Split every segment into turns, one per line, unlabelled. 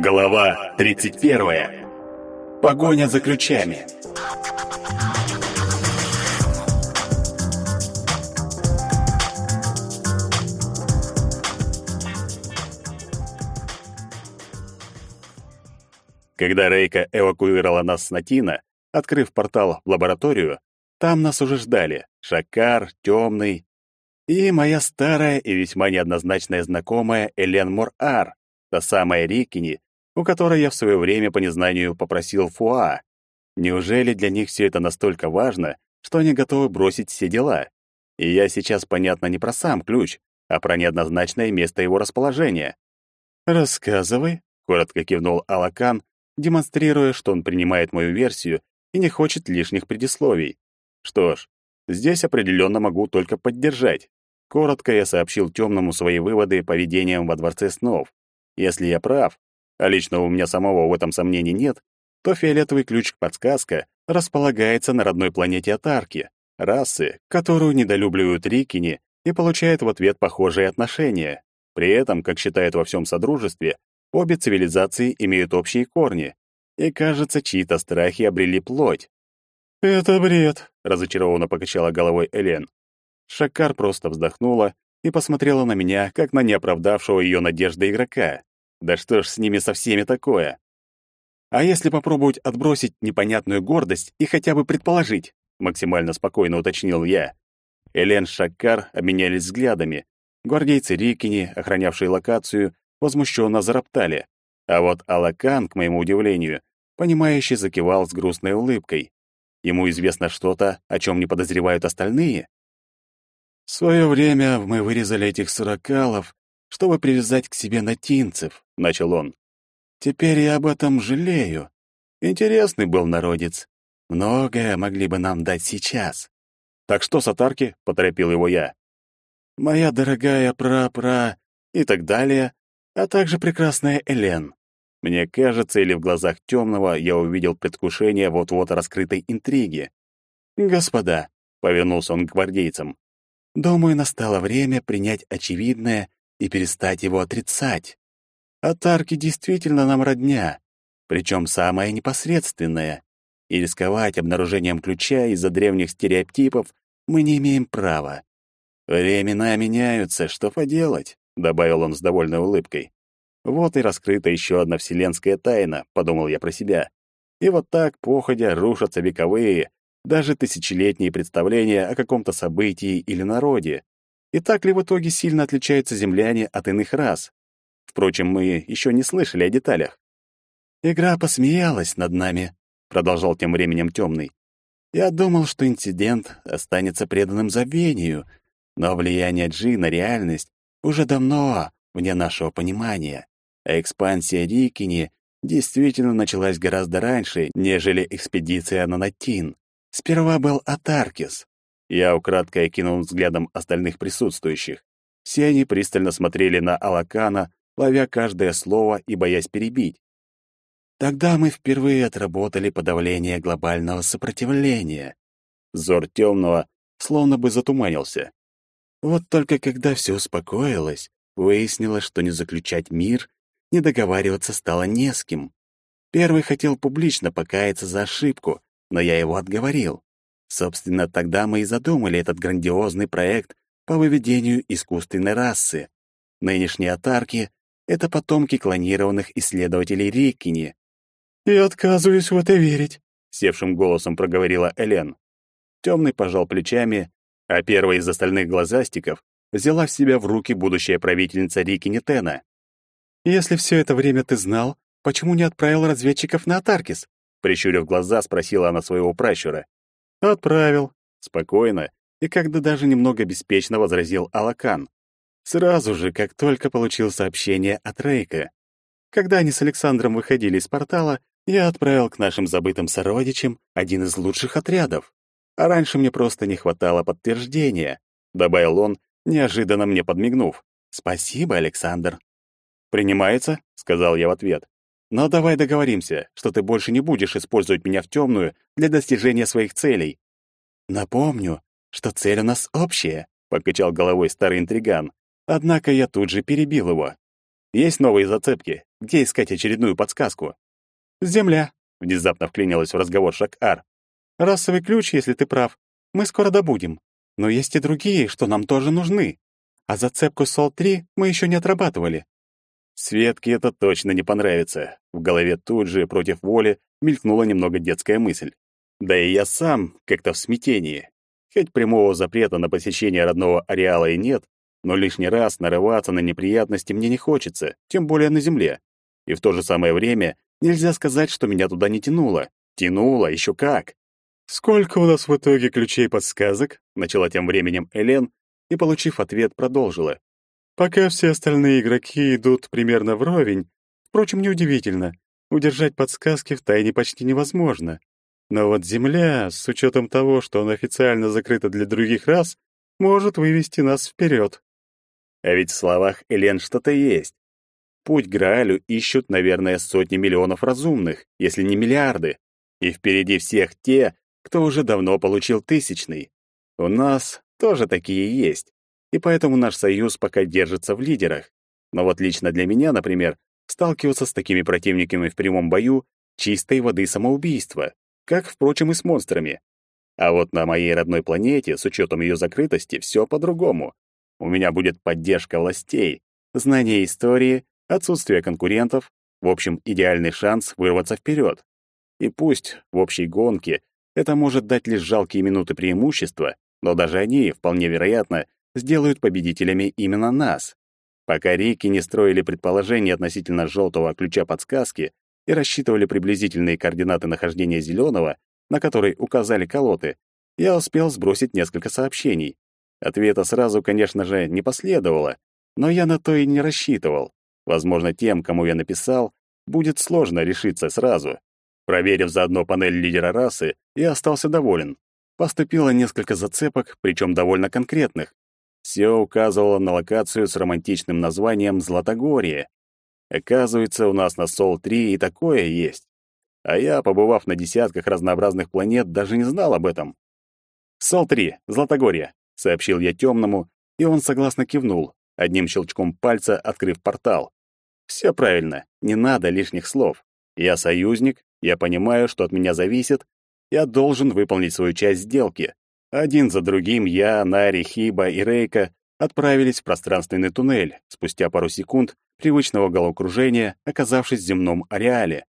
Глава 31. Погоня за ключами. Когда Рейка эвакуировала нас с Натина, открыв портал в лабораторию, там нас уже ждали Шакар, Темный и моя старая и весьма неоднозначная знакомая Элен Мор-Ар, та самая Рикини, у которой я в свое время по незнанию попросил Фуа. Неужели для них все это настолько важно, что они готовы бросить все дела? И я сейчас, понятно, не про сам ключ, а про неоднозначное место его расположения. «Рассказывай», — коротко кивнул Алакан, демонстрируя, что он принимает мою версию и не хочет лишних предисловий. Что ж, здесь определенно могу только поддержать. Коротко я сообщил темному свои выводы по видениям во Дворце снов. Если я прав, а лично у меня самого в этом сомнений нет, то фиолетовый ключ-подсказка располагается на родной планете Атарки, расы, которую недолюбливают Рикини и получает в ответ похожие отношения. При этом, как считают во всем Содружестве, обе цивилизации имеют общие корни, и, кажется, чьи-то страхи обрели плоть. «Это бред», — разочарованно покачала головой Элен. Шакар просто вздохнула и посмотрела на меня, как на неоправдавшего ее надежды игрока. Да что ж с ними со всеми такое? А если попробовать отбросить непонятную гордость и хотя бы предположить, максимально спокойно уточнил я. Элен Шаккар обменялись взглядами. Гвардейцы Рикини, охранявшие локацию, возмущенно зароптали. А вот Алакан, к моему удивлению, понимающе закивал с грустной улыбкой. Ему известно что-то, о чем не подозревают остальные. В свое время мы вырезали этих суракалов чтобы привязать к себе натинцев», — начал он. «Теперь я об этом жалею. Интересный был народец. Многое могли бы нам дать сейчас». «Так что, Сатарки?» — поторопил его я. «Моя дорогая пра-пра» и так далее, а также прекрасная Элен. Мне кажется, или в глазах темного я увидел предвкушение вот-вот раскрытой интриги. «Господа», — повернулся он к гвардейцам, — «думаю, настало время принять очевидное и перестать его отрицать. Атарки действительно нам родня, причем самая непосредственная, и рисковать обнаружением ключа из-за древних стереотипов мы не имеем права. Времена меняются, что поделать, добавил он с довольной улыбкой. Вот и раскрыта еще одна вселенская тайна, подумал я про себя. И вот так, походя, рушатся вековые, даже тысячелетние представления о каком-то событии или народе. И так ли в итоге сильно отличаются земляне от иных рас? Впрочем, мы еще не слышали о деталях. «Игра посмеялась над нами», — продолжал тем временем Темный. «Я думал, что инцидент останется преданным забвению, но влияние Джи на реальность уже давно вне нашего понимания, а экспансия Рикини действительно началась гораздо раньше, нежели экспедиция на Натин. Сперва был Атаркис, я украдкой окинул взглядом остальных присутствующих. Все они пристально смотрели на Алакана, ловя каждое слово и боясь перебить. Тогда мы впервые отработали подавление глобального сопротивления. Зор темного словно бы затуманился. Вот только когда все успокоилось, выяснилось, что не заключать мир, не договариваться стало не с кем. Первый хотел публично покаяться за ошибку, но я его отговорил. Собственно, тогда мы и задумали этот грандиозный проект по выведению искусственной расы. Нынешние атарки — это потомки клонированных исследователей Рикини. «Я отказываюсь в это верить», — севшим голосом проговорила Элен. Темный пожал плечами, а первая из остальных глазастиков взяла в себя в руки будущая правительница Рикини Тена. «Если все это время ты знал, почему не отправил разведчиков на Атаркис?» Прищурив глаза, спросила она своего пращура. «Отправил». Спокойно и когда даже немного беспечно возразил Алакан. Сразу же, как только получил сообщение от Рейка. Когда они с Александром выходили из портала, я отправил к нашим забытым сородичам один из лучших отрядов. А раньше мне просто не хватало подтверждения, добавил он, неожиданно мне подмигнув. Спасибо, Александр. Принимается, сказал я в ответ. Но давай договоримся, что ты больше не будешь использовать меня в темную для достижения своих целей. Напомню, что цель у нас общая, покачал головой старый интриган. Однако я тут же перебил его. Есть новые зацепки. Где искать очередную подсказку?
Земля,
внезапно вклинилась в разговор Шак-Ар.
Расовый ключ, если ты прав, мы скоро добудем. Но есть и другие, что нам тоже нужны. А зацепку Сол-3 мы еще не отрабатывали.
Светке это точно не понравится. В голове тут же, против воли, мелькнула немного детская мысль. Да и я сам как-то в смятении. Хоть прямого запрета на посещение родного ареала и нет, но лишний раз нарываться на неприятности мне не хочется, тем более на земле. И в то же самое время нельзя сказать, что меня туда не тянуло. Тянуло, еще как. «Сколько у нас в итоге ключей-подсказок?» — начала тем временем Элен и, получив ответ, продолжила. «Пока все остальные игроки идут примерно вровень, впрочем, неудивительно, удержать подсказки в тайне почти невозможно. Но вот Земля, с учетом того, что она официально закрыта для других рас, может вывести нас вперед. А ведь в словах Элен что-то есть. Путь Граалю ищут, наверное, сотни миллионов разумных, если не миллиарды. И впереди всех те, кто уже давно получил тысячный. У нас тоже такие есть. И поэтому наш союз пока держится в лидерах. Но вот лично для меня, например, сталкиваться с такими противниками в прямом бою — чистой воды самоубийство как, впрочем, и с монстрами. А вот на моей родной планете, с учетом ее закрытости, все по-другому. У меня будет поддержка властей, знание истории, отсутствие конкурентов, в общем, идеальный шанс вырваться вперед. И пусть в общей гонке это может дать лишь жалкие минуты преимущества, но даже они, вполне вероятно, сделают победителями именно нас. Пока Рики не строили предположения относительно желтого ключа подсказки, и рассчитывали приблизительные координаты нахождения зеленого, на который указали колоты, я успел сбросить несколько сообщений. Ответа сразу, конечно же, не последовало, но я на то и не рассчитывал. Возможно, тем, кому я написал, будет сложно решиться сразу. Проверив заодно панель лидера расы, я остался доволен. Поступило несколько зацепок, причем довольно конкретных. Все указывало на локацию с романтичным названием «Златогорье». Оказывается, у нас на Сол-3 и такое есть. А я, побывав на десятках разнообразных планет, даже не знал об этом. «Сол-3, Златогорье», — сообщил я темному, и он согласно кивнул, одним щелчком пальца открыв портал. Все правильно, не надо лишних слов. Я союзник, я понимаю, что от меня зависит, я должен выполнить свою часть сделки. Один за другим я, Нари, Хиба и Рейка отправились в пространственный туннель, спустя пару секунд привычного головокружения, оказавшись в земном ареале.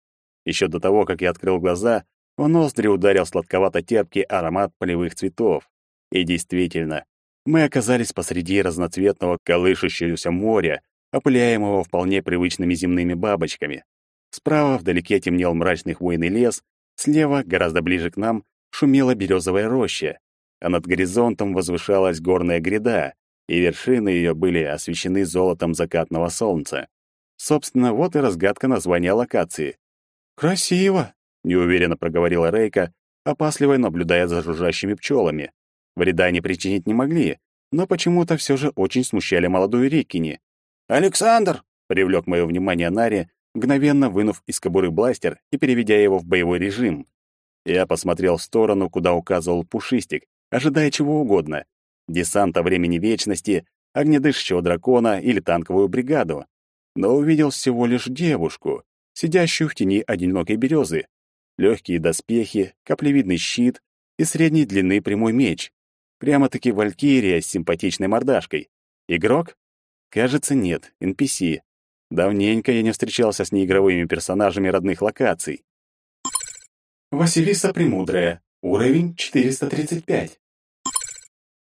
Еще до того, как я открыл глаза, в ноздри ударил сладковато-терпкий аромат полевых цветов. И действительно, мы оказались посреди разноцветного колышущегося моря, опыляемого вполне привычными земными бабочками. Справа вдалеке темнел мрачный хвойный лес, слева, гораздо ближе к нам, шумела березовая роща, а над горизонтом возвышалась горная гряда, и вершины ее были освещены золотом закатного солнца. Собственно, вот и разгадка названия локации. «Красиво!» — неуверенно проговорила Рейка, опасливо наблюдая за жужжащими пчелами. Вреда они причинить не могли, но почему-то все же очень смущали молодую Рикини. «Александр!» — привлек мое внимание Нари, мгновенно вынув из кобуры бластер и переведя его в боевой режим. Я посмотрел в сторону, куда указывал Пушистик, ожидая чего угодно, десанта времени вечности, огнедышащего дракона или танковую бригаду, но увидел всего лишь девушку, сидящую в тени одинокой березы, легкие доспехи, каплевидный щит и средней длины прямой меч. Прямо-таки валькирия с симпатичной мордашкой. Игрок? Кажется, нет, NPC. Давненько я не встречался с неигровыми персонажами родных локаций.
Василиса Премудрая. Уровень 435.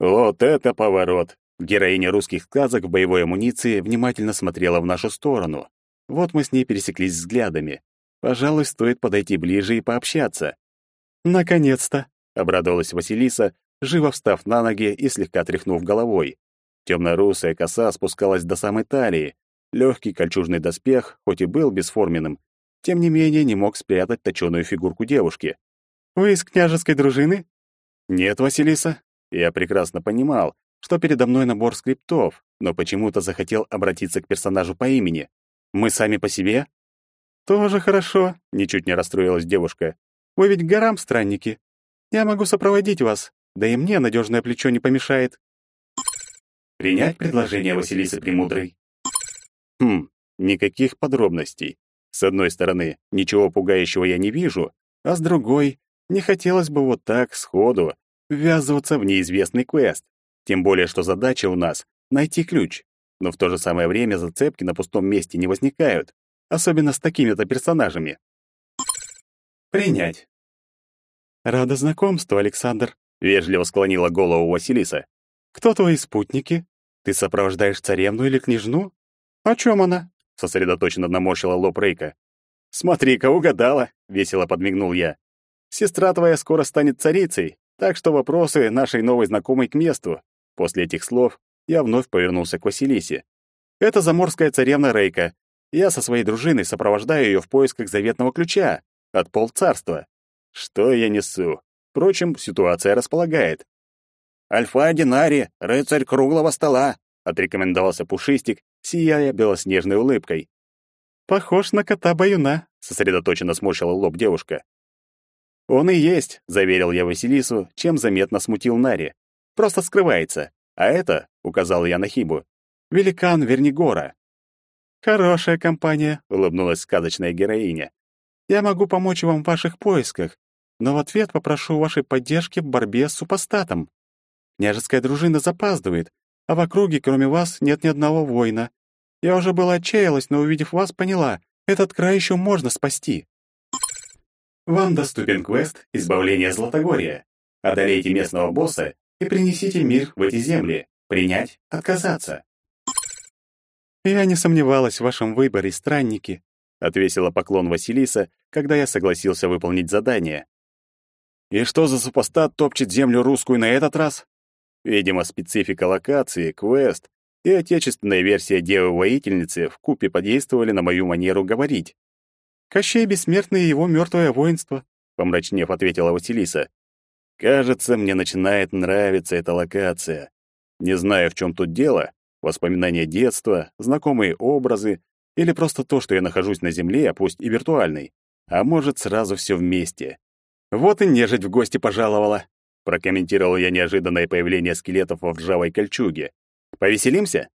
Вот это поворот! Героиня русских сказок в боевой амуниции внимательно смотрела в нашу сторону. Вот мы с ней пересеклись взглядами. Пожалуй, стоит подойти ближе и пообщаться. «Наконец-то!» — обрадовалась Василиса, живо встав на ноги и слегка тряхнув головой. Темно-русая коса спускалась до самой талии. Легкий кольчужный доспех, хоть и был бесформенным, тем не менее не мог спрятать точёную фигурку девушки. «Вы из княжеской дружины?» «Нет, Василиса, я прекрасно понимал, что передо мной набор скриптов, но почему-то захотел обратиться к персонажу по имени. Мы сами по себе? Тоже хорошо, ничуть не расстроилась девушка. Вы ведь к горам странники. Я могу сопроводить вас, да и мне надежное плечо не помешает.
Принять предложение Василисы Премудрой.
Хм, никаких подробностей. С одной стороны, ничего пугающего я не вижу, а с другой, не хотелось бы вот так сходу ввязываться в неизвестный квест. Тем более, что задача у нас — найти ключ. Но в то же самое время зацепки на пустом месте не возникают, особенно с такими-то персонажами.
Принять.
Рада знакомству, Александр,
вежливо склонила голову Василиса.
Кто твои спутники? Ты сопровождаешь царевну или княжну? О чем она?
сосредоточенно наморщила лоб Рейка. «Смотри-ка, угадала!» — весело подмигнул я. «Сестра твоя скоро станет царицей, так что вопросы нашей новой знакомой к месту». После этих слов я вновь повернулся к Василисе. «Это заморская царевна Рейка. Я со своей дружиной сопровождаю ее в поисках заветного ключа от полцарства. Что я несу? Впрочем, ситуация располагает.
«Альфа Динари, рыцарь круглого стола», — отрекомендовался Пушистик, сияя белоснежной улыбкой.
«Похож на кота-баюна», —
сосредоточенно сморщила лоб девушка. «Он и есть», — заверил я Василису, чем заметно смутил Нари. «Просто скрывается. А это, — указал я на Хибу, — великан Вернигора».
«Хорошая компания», —
улыбнулась сказочная героиня.
«Я могу помочь вам в ваших поисках, но в ответ попрошу вашей поддержки в борьбе с супостатом. Княжеская дружина запаздывает, а в округе, кроме вас, нет ни одного воина. Я уже была отчаялась, но, увидев вас, поняла, этот край еще можно спасти.
Вам доступен квест «Избавление Златогорья». Одолейте местного босса и принесите мир в эти земли. Принять, отказаться.
Я не сомневалась в вашем выборе, странники, отвесила поклон Василиса, когда я согласился выполнить задание.
И что за супостат топчет землю русскую на этот раз? Видимо, специфика локации, квест и отечественная версия Девы-воительницы вкупе подействовали на мою манеру говорить.
«Кощей Бессмертный и его мертвое воинство», —
помрачнев ответила Василиса. «Кажется, мне начинает нравиться эта локация. Не знаю, в чем тут дело, воспоминания детства, знакомые образы или просто то, что я нахожусь на Земле, а пусть и виртуальной. А может, сразу все вместе. Вот и нежить в гости пожаловала прокомментировал я неожиданное появление скелетов во ржавой кольчуге. Повеселимся?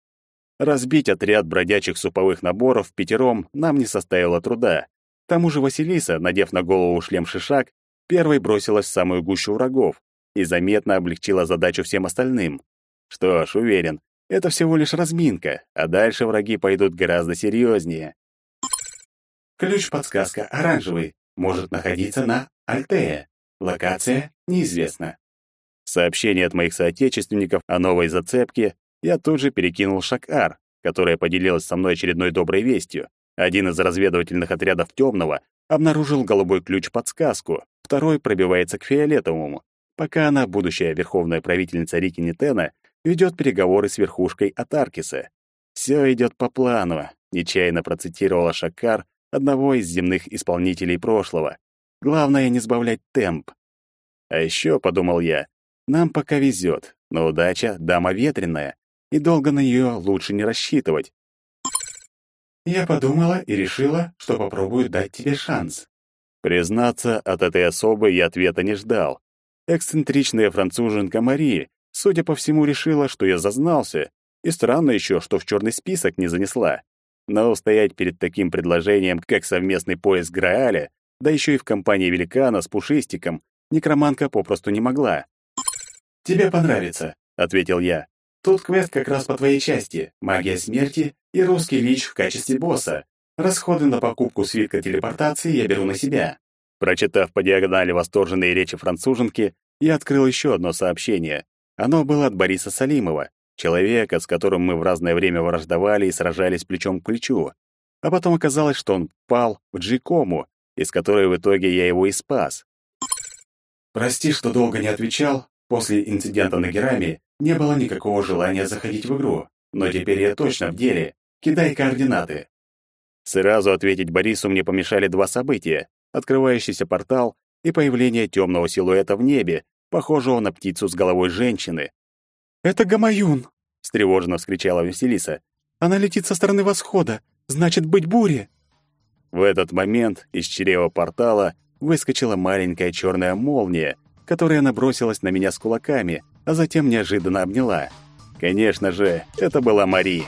Разбить отряд бродячих суповых наборов пятером нам не составило труда. К тому же Василиса, надев на голову шлем шишак, первой бросилась в самую гущу врагов и заметно облегчила задачу всем остальным. Что ж, уверен, это всего лишь разминка, а дальше враги пойдут гораздо серьезнее.
Ключ-подсказка оранжевый, может находиться на Альтея. Локация неизвестна.
Сообщение от моих соотечественников о новой зацепке я тут же перекинул Шак-Ар, которая поделилась со мной очередной доброй вестью. Один из разведывательных отрядов Темного обнаружил голубой ключ-подсказку, второй пробивается к фиолетовому. Пока она, будущая верховная правительница Рики Нитена, ведет переговоры с верхушкой Атаркиса. Все идет по плану, нечаянно процитировала Шакар одного из земных исполнителей прошлого. Главное не сбавлять темп. А еще, подумал я, нам пока везет, но удача — дама ветреная, и долго на нее лучше не рассчитывать.
Я подумала и решила, что попробую дать тебе шанс.
Признаться, от этой особы я ответа не ждал. Эксцентричная француженка Мари, судя по всему, решила, что я зазнался, и странно еще, что в черный список не занесла. Но устоять перед таким предложением, как совместный поиск Грааля, да еще и в компании великана с пушистиком, некроманка попросту не могла.
«Тебе понравится», — ответил я. «Тут квест как раз по твоей части. Магия смерти и русский лич в качестве босса. Расходы на покупку свитка телепортации я беру на себя».
Прочитав по диагонали восторженные речи француженки, я открыл еще одно сообщение. Оно было от Бориса Салимова, человека, с которым мы в разное время враждовали и сражались плечом к плечу. А потом оказалось, что он пал в Джикому, из которой в итоге я его и спас.
«Прости, что долго не отвечал. После инцидента на Гераме не было никакого желания заходить в игру. Но теперь я точно в деле. Кидай координаты».
Сразу ответить Борису мне помешали два события. Открывающийся портал и появление темного силуэта в небе, похожего на птицу с головой женщины.
«Это Гамаюн!» — встревоженно вскричала
Василиса.
«Она летит со стороны восхода. Значит, быть буре!»
В этот момент из чрева портала выскочила маленькая черная молния, которая набросилась на меня с кулаками, а затем неожиданно обняла. Конечно же, это была Мария.